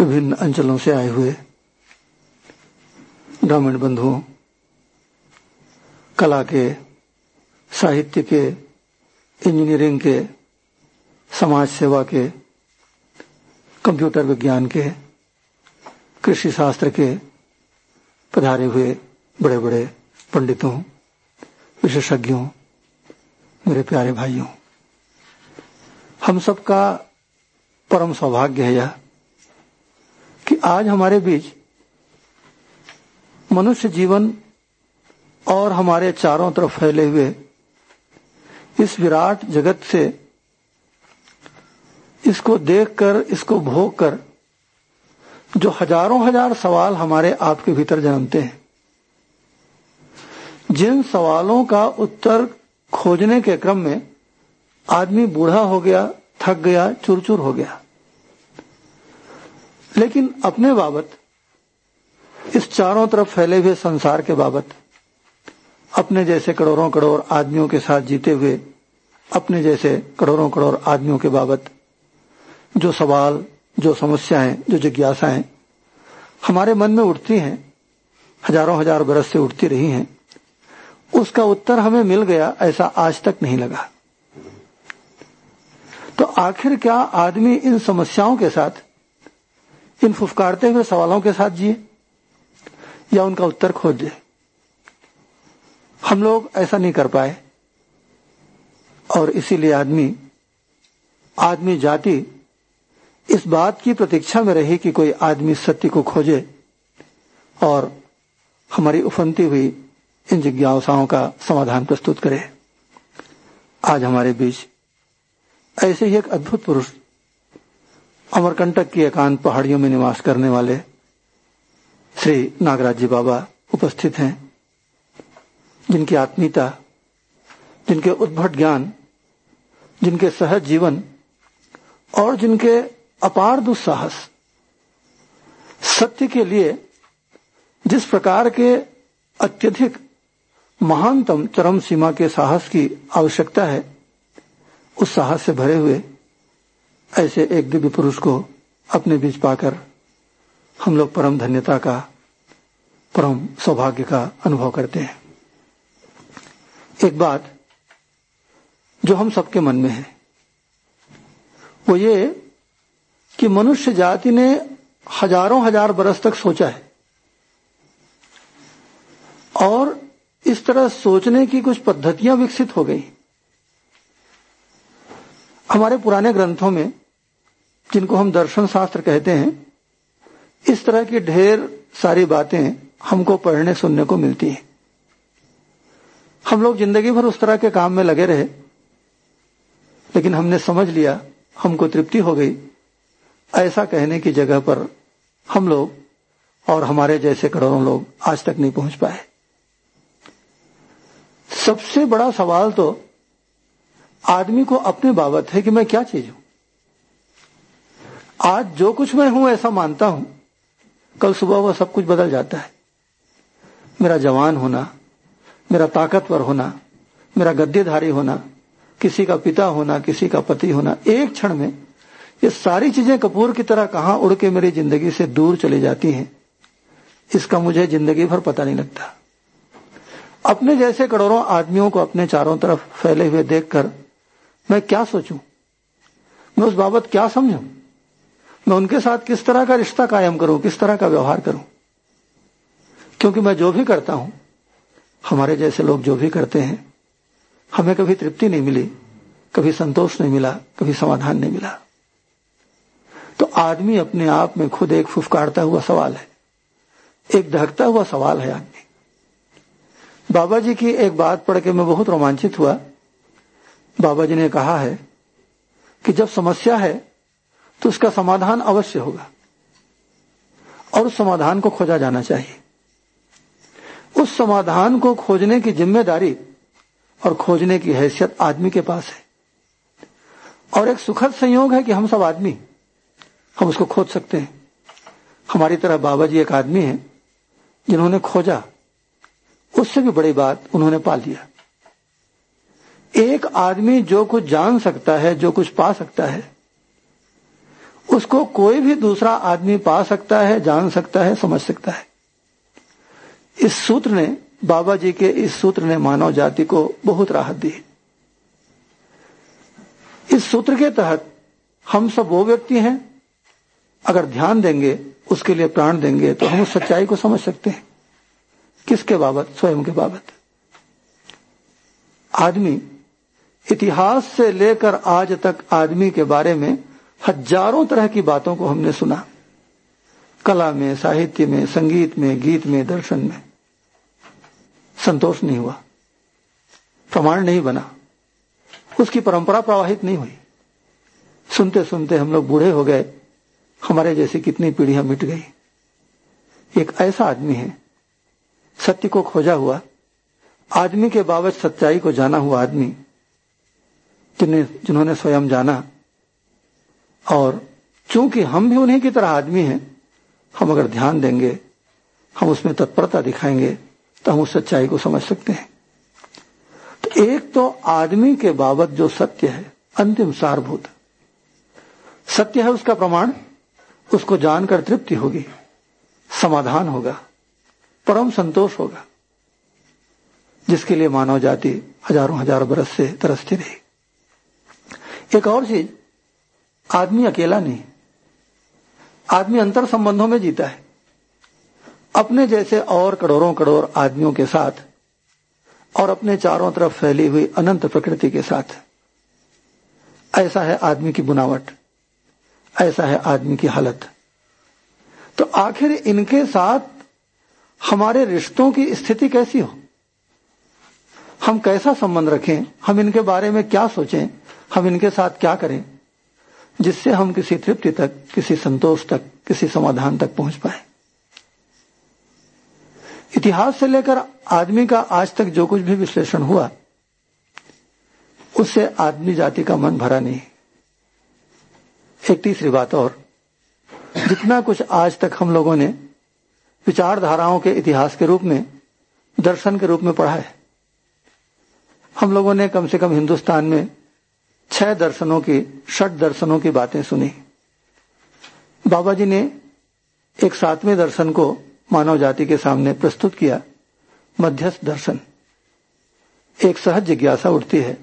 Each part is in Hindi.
विभिन्न अंचलों से आए हुए ग्रामीण बंधुओं, कला के, साहित्य के इंजीनियरिंग के, समाज सेवा के कंप्यूटर विज्ञान के, कृषि शास्त्र के पधारे हुए बड़े बड़े पंडितों, विशेषज्ञों, मेरे प्यारे भाइयों, हम सबका परम सौभाग्य है यह कि आज हमारे बीच मनुष्य जीवन और हमारे चारों तरफ़ फैले हुए इस विराट जगत से इसको देखकर, इसको भोग कर जो हज़ारों हज़ार सवाल हमारे आपके भीतर जन्मते हैं। जिन सवालों का उत्तर खोजने के क्रम में आदमी बूढ़ा हो गया, थक गया चुर चुर हो गया। लेकिन अपने बाबत, इस चारों तरफ़ फैले हुए संसार के बाबत, अपने जैसे करोड़ों करोड़ आदमियों के साथ जीते हुए, अपने जैसे करोड़ों करोड़ आदमियों के बाबत, जो सवाल, जो समस्याएँ, जो जिज्ञासाएँ हमारे मन में उठती हैं, हज़ारों हज़ार बरस से उठती रही हैं, उसका उत्तर हमें मिल गया ऐसा आज तक नहीं लगा। तो आखिर क्या आदमी इन समस्याओं के साथ इन फुफकारते हुए सवालों के साथ जिए, या उनका उत्तर खोज हम लोग ऐसा नहीं कर पाए। और इसीलिए आदमी आदमी जाति, इस बात की प्रतीक्षा में रही कि कोई आदमी सत्य को खोजे और हमारी उफनती हुई इन जिज्ञासाओं का समाधान प्रस्तुत करे। आज हमारे बीच ऐसे ही एक अद्भुत पुरुष अमरकंटक की एकांत पहाड़ियों में निवास करने वाले श्री नागराज जी बाबा उपस्थित हैं, जिनकी आत्मीयता, जिनके उद्भट ज्ञान, जिनके सहज जीवन और जिनके अपार दुस्साहस, सत्य के लिए जिस प्रकार के अत्यधिक महानतम चरम सीमा के साहस की आवश्यकता है, उस साहस से भरे हुए ऐसे एक दिव्य पुरुष को अपने बीच पाकर हम लोग परम धन्यता का, परम सौभाग्य का अनुभव करते हैं। एक बात जो हम सबके मन में है, वो ये कि मनुष्य जाति ने हज़ारों हज़ार बरस तक सोचा है और इस तरह सोचने की कुछ पद्धतियाँ विकसित हो गई। हमारे पुराने ग्रंथों में, जिनको हम दर्शन शास्त्र कहते हैं, इस तरह की ढेर सारी बातें हमको पढ़ने, सुनने को मिलती हैं। हम लोग ज़िंदगी भर उस तरह के काम में लगे रहे, लेकिन हमने समझ लिया, हमको तृप्ति हो गई। ऐसा कहने की जगह पर हम लोग और हमारे जैसे करोड़ों लोग आज तक नहीं पहुँच पाए। सबसे बड़ा सवाल तो आदमी को अपने बाबत है कि मैं क्या चीज़ हूँ? आज जो कुछ मैं हूँ ऐसा मानता हूँ, कल सुबह वह सब कुछ बदल जाता है। मेरा जवान होना, मेरा ताकतवर होना, मेरा गद्देधारी होना, किसी का पिता होना, किसी का पति होना, एक क्षण में ये सारी चीज़ें कपूर की तरह कहाँ उड़ के मेरी ज़िंदगी से दूर चली जाती हैं, इसका मुझे ज़िंदगी भर पता नहीं लगता। अपने जैसे करोड़ों आदमियों को अपने चारों तरफ़ फैले हुए देखकर मैं क्या सोचूं? मैं उस बाबत क्या समझूं? मैं उनके साथ किस तरह का रिश्ता कायम करूँ? किस तरह का व्यवहार करूँ? क्योंकि मैं जो भी करता हूँ, हमारे जैसे लोग जो भी करते हैं, हमें कभी तृप्ति नहीं मिली, कभी संतोष नहीं मिला, कभी समाधान नहीं मिला। तो आदमी अपने आप में खुद एक फुफकारता हुआ सवाल है। एक दहकता हुआ सवाल है आदमी। बाबा जी की एक बात पढ़ के मैं बहुत रोमांचित हुआ। बाबा जी ने कहा है कि जब समस्या है तो उसका समाधान अवश्य होगा। और उस समाधान को खोजा जाना चाहिए। उस समाधान को खोजने की ज़िम्मेदारी और खोजने की हैसियत आदमी के पास है। और एक सुखद संयोग है कि हम सब आदमी, हम उसको खोज सकते हैं। हमारी तरह बाबा जी एक आदमी है, जिन्होंने खोजा। उससे भी बड़ी बात उन्होंने पा लिया। एक आदमी जो कुछ जान सकता है, जो कुछ पा सकता है, उसको कोई भी दूसरा आदमी पा सकता है, जान सकता है, समझ सकता है। इस सूत्र ने, बाबा जी के इस सूत्र ने मानव जाति को बहुत राहत दी। इस सूत्र के तहत हम सब वो व्यक्ति हैं, अगर ध्यान देंगे, उसके लिए प्राण देंगे तो हम उस सच्चाई को समझ सकते हैं। किसके बाबत? स्वयं के बाबत। आदमी इतिहास से लेकर आज तक आदमी के बारे में हज़ारों तरह की बातों को हमने सुना। कला में, साहित्य में, संगीत में, गीत में, दर्शन में। संतोष नहीं हुआ। प्रमाण नहीं बना। उसकी परंपरा प्रवाहित नहीं हुई। सुनते सुनते हम लोग बूढ़े हो गए। हमारे जैसी कितनी पीढ़ियाँ मिट गई। एक ऐसा आदमी है। सत्य को खोजा हुआ। आदमी के बाबत सच्चाई को जाना हुआ आदमी। जिन्हें, जिन्होंने स्वयं जाना। और चूँकि हम भी उन्हीं की तरह आदमी हैं, हम अगर ध्यान देंगे, हम उसमें तत्परता दिखाएँगे तो हम उस सच्चाई को समझ सकते हैं। तो एक तो आदमी के बाबत जो सत्य है, अंतिम सारभूत। सत्य है उसका प्रमाण, उसको जानकर तृप्ति होगी, समाधान होगा, परम संतोष होगा, जिसके लिए मानव जाति हज़ारों हज़ार बरस से तरसती रही। एक और चीज़, आदमी अकेला नहीं। आदमी अंतर संबंधों में जीता है। अपने जैसे और करोड़ों करोड़ आदमियों के साथ और अपने चारों तरफ़ फैली हुई अनंत प्रकृति के साथ। ऐसा है आदमी की बुनावट। ऐसा है आदमी की हालत। तो आखिर इनके साथ हमारे रिश्तों की स्थिति कैसी हो? हम कैसा संबंध रखें? हम इनके बारे में क्या सोचें? हम इनके साथ क्या करें जिससे हम किसी तृप्ति तक, किसी संतोष तक, किसी समाधान तक पहुँच पाए? इतिहास से लेकर आदमी का आज तक जो कुछ भी विश्लेषण हुआ, उससे आदमी जाति का मन भरा नहीं। एक तीसरी बात और, जितना कुछ आज तक हम लोगों ने विचारधाराओं के इतिहास के रूप में, दर्शन के रूप में पढ़ा है, हम लोगों ने कम से कम हिंदुस्तान में छह दर्शनों की, षट दर्शनों की बातें सुनी। बाबा जी ने एक सातवें दर्शन को मानव जाति के सामने प्रस्तुत किया, मध्यस्थ दर्शन। एक सहज जिज्ञासा उठती है,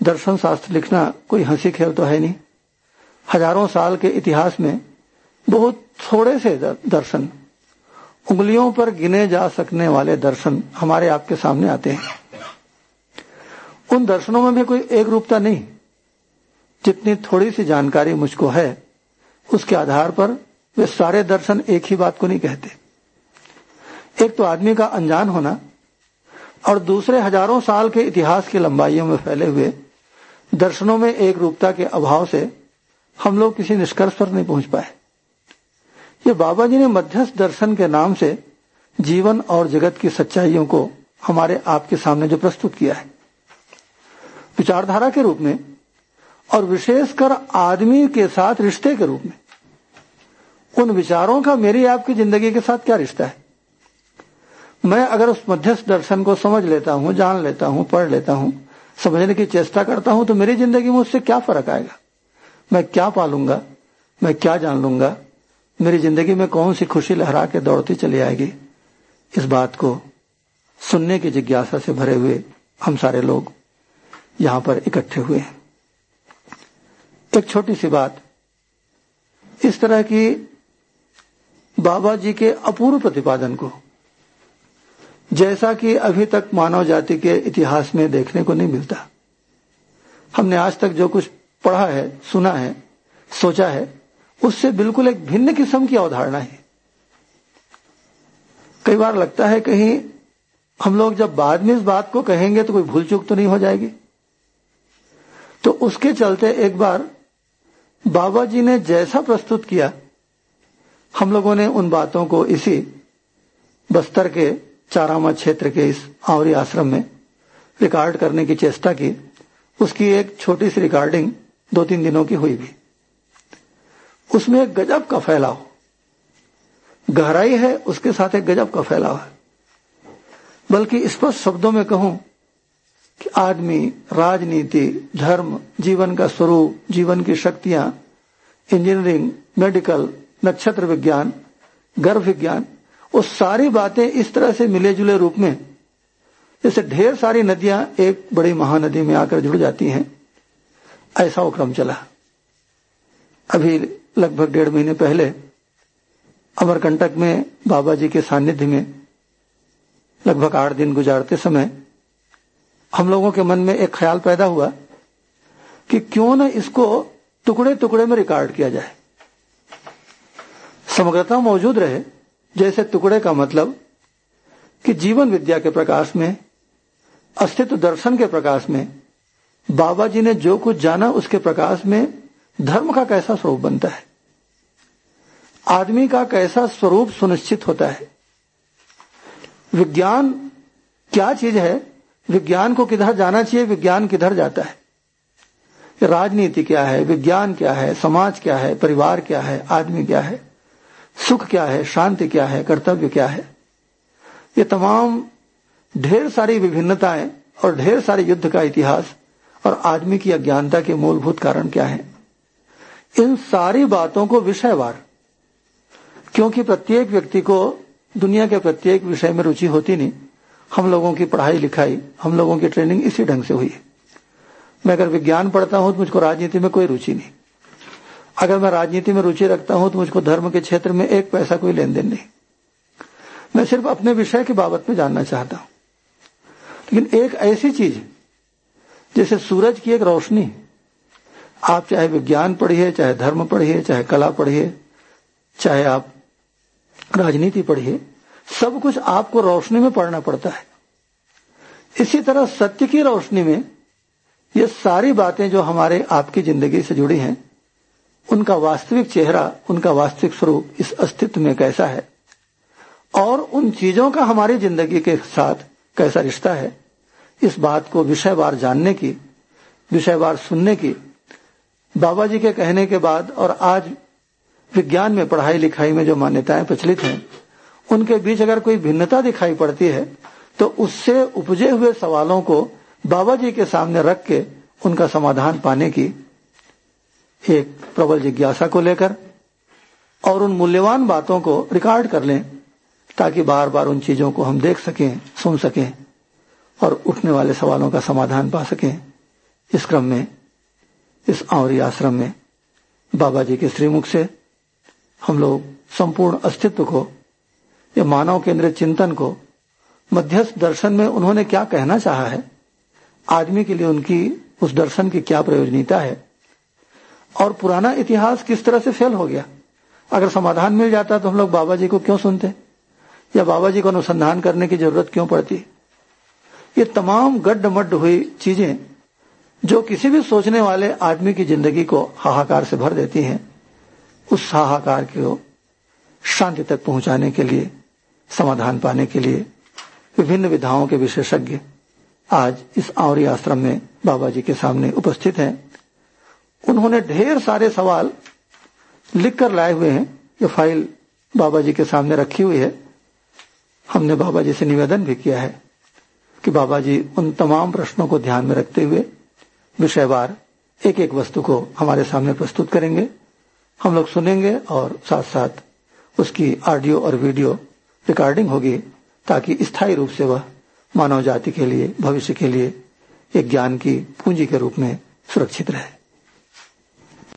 दर्शन शास्त्र लिखना कोई हँसी खेल तो है नहीं। हज़ारों साल के इतिहास में बहुत थोड़े से दर्शन, उंगलियों पर गिने जा सकने वाले दर्शन हमारे आपके सामने आते हैं। उन दर्शनों में भी कोई एक रूपता नहीं। जितनी थोड़ी सी जानकारी मुझको है, उसके आधार पर वे सारे दर्शन एक ही बात को नहीं कहते। एक तो आदमी का अनजान होना और दूसरे हज़ारों साल के इतिहास की लंबाइयों में फैले हुए दर्शनों में एक रूपता के अभाव से हम लोग किसी निष्कर्ष पर नहीं पहुँच पाए। ये बाबा जी ने मध्यस्थ दर्शन के नाम से जीवन और जगत की सच्चाइयों को हमारे आपके सामने जो प्रस्तुत किया है। विचारधारा के रूप में और विशेषकर आदमी के साथ रिश्ते के रूप में। उन विचारों का मेरी आपकी ज़िंदगी के साथ क्या रिश्ता है? मैं अगर उस मध्यस्थ दर्शन को समझ लेता हूँ, जान लेता हूँ, पढ़ लेता हूँ, समझने की चेष्टा करता हूँ तो मेरी ज़िंदगी में उससे क्या फ़र्क आएगा? मैं क्या पालूँगा? मैं क्या जान लूँगा? मेरी ज़िंदगी में कौन सी खुशी लहरा के दौड़ती चली आएगी? इस बात को सुनने की जिज्ञासा से भरे हुए हम सारे लोग यहाँ पर इकट्ठे हुए हैं। एक छोटी सी बात, इस तरह की बाबा जी के अपूर्व प्रतिपादन को, जैसा कि अभी तक मानव जाति के इतिहास में देखने को नहीं मिलता। हमने आज तक जो कुछ पढ़ा है, सुना है, सोचा है, उससे बिल्कुल एक भिन्न किस्म की अवधारणा है। कई बार लगता है कहीं हम लोग जब बाद में इस बात को कहेंगे तो कोई भूल चूक तो नहीं हो जाएगी। तो उसके चलते एक बार बाबा जी ने जैसा प्रस्तुत किया, हम लोगों ने उन बातों को इसी बस्तर के चारामा क्षेत्र के इस आवरी आश्रम में रिकॉर्ड करने की चेष्टा की। उसकी एक छोटी सी रिकॉर्डिंग दो तीन दिनों की हुई भी। उसमें एक गजब का फैलाव, गहराई है, उसके साथ एक गजब का फैलाव है। बल्कि स्पष्ट शब्दों में कहूँ आदमी, राजनीति, धर्म, जीवन का स्वरूप, जीवन की शक्तियाँ इंजीनियरिंग मेडिकल नक्षत्र विज्ञान, गर्भ विज्ञान, वो सारी बातें इस तरह से मिले जुले रूप में। जैसे ढेर सारी नदियाँ एक बड़ी महानदी में आकर जुड़ जाती हैं। ऐसा वो क्रम चला। अभी लगभग डेढ़ महीने पहले अमरकंटक में बाबा जी के सानिध्य में लगभग आठ दिन गुजारते समय हम लोगों के मन में एक ख्याल पैदा हुआ कि क्यों न इसको टुकड़े टुकड़े में रिकॉर्ड किया जाए। समग्रता मौजूद रहे, जैसे टुकड़े का मतलब कि जीवन विद्या के प्रकाश में, अस्तित्व दर्शन के प्रकाश में, बाबा जी ने जो कुछ जाना उसके प्रकाश में धर्म का कैसा स्वरूप बनता है। आदमी का कैसा स्वरूप सुनिश्चित होता है। विज्ञान क्या चीज़ है विज्ञान को किधर जाना चाहिए, विज्ञान किधर जाता है? राजनीति क्या है, विज्ञान क्या है, समाज क्या है, परिवार क्या है, आदमी क्या है, सुख क्या है, शांति क्या है, कर्तव्य क्या है? ये तमाम ढेर सारी विभिन्नताएँ और ढेर सारे युद्ध का इतिहास और आदमी की अज्ञानता के मूलभूत कारण क्या है? इन सारी बातों को विषयवार, क्योंकि प्रत्येक व्यक्ति को दुनिया के प्रत्येक विषय में रुचि होती नहीं। हम लोगों की पढ़ाई लिखाई, हम लोगों की ट्रेनिंग इसी ढंग से हुई है। मैं अगर विज्ञान पढ़ता हूँ तो मुझको राजनीति में कोई रुचि नहीं। अगर मैं राजनीति में रुचि रखता हूँ तो मुझको धर्म के क्षेत्र में एक पैसा कोई लेन देन नहीं। मैं सिर्फ़ अपने विषय के बाबत में जानना चाहता हूँ। लेकिन एक ऐसी चीज़, जैसे सूरज की एक रोशनी, आप चाहे विज्ञान पढ़िए, चाहे धर्म पढ़िए, चाहे कला पढ़िए, चाहे आप राजनीति पढ़िए सब कुछ आपको रोशनी में पढ़ना पड़ता है। इसी तरह सत्य की रोशनी में ये सारी बातें जो हमारे आपकी ज़िंदगी से जुड़ी हैं, उनका वास्तविक चेहरा, उनका वास्तविक स्वरूप इस अस्तित्व में कैसा है? और उन चीज़ों का हमारी ज़िंदगी के साथ कैसा रिश्ता है? इस बात को विषयवार जानने की, विषयवार सुनने की, बाबा जी के कहने के बाद और आज विज्ञान में पढ़ाई लिखाई में जो मान्यताएँ प्रचलित हैं उनके बीच अगर कोई भिन्नता दिखाई पड़ती है तो उससे उपजे हुए सवालों को बाबा जी के सामने रख के उनका समाधान पाने की एक प्रबल जिज्ञासा को लेकर और उन मूल्यवान बातों को रिकॉर्ड कर लें, ताकि बार बार उन चीज़ों को हम देख सकें, सुन सकें और उठने वाले सवालों का समाधान पा सकें। इस क्रम में, इस आवरी आश्रम में बाबा जी के श्रीमुख से हम लोग संपूर्ण अस्तित्व को या मानव केंद्रित चिंतन को मध्यस्थ दर्शन में उन्होंने क्या कहना चाहा है? आदमी के लिए उनकी, उस दर्शन की क्या प्रयोजनीयता है? और पुराना इतिहास किस तरह से फेल हो गया? अगर समाधान मिल जाता तो हम लोग बाबा जी को क्यों सुनते? या बाबा जी को अनुसंधान करने की ज़रूरत क्यों पड़ती? ये तमाम गड्ढ मड्ड हुई चीज़ें जो किसी भी सोचने वाले आदमी की ज़िंदगी को हाहाकार से भर देती हैं, उस हाहाकार को शांति तक पहुँचाने के लिए समाधान पाने के लिए विभिन्न विधाओं के विशेषज्ञ आज इस आवरी आश्रम में बाबा जी के सामने उपस्थित हैं। उन्होंने ढेर सारे सवाल लिख कर लाए हुए हैं। ये फ़ाइल बाबा जी के सामने रखी हुई है। हमने बाबा जी से निवेदन भी किया है कि बाबा जी उन तमाम प्रश्नों को ध्यान में रखते हुए विषयवार एक एक वस्तु को हमारे सामने प्रस्तुत करेंगे। हम लोग सुनेंगे और साथ साथ उसकी ऑडियो और वीडियो रिकॉर्डिंग होगी ताकि स्थायी रूप से वह मानव जाति के लिए, भविष्य के लिए एक ज्ञान की पूंजी के रूप में सुरक्षित रहे।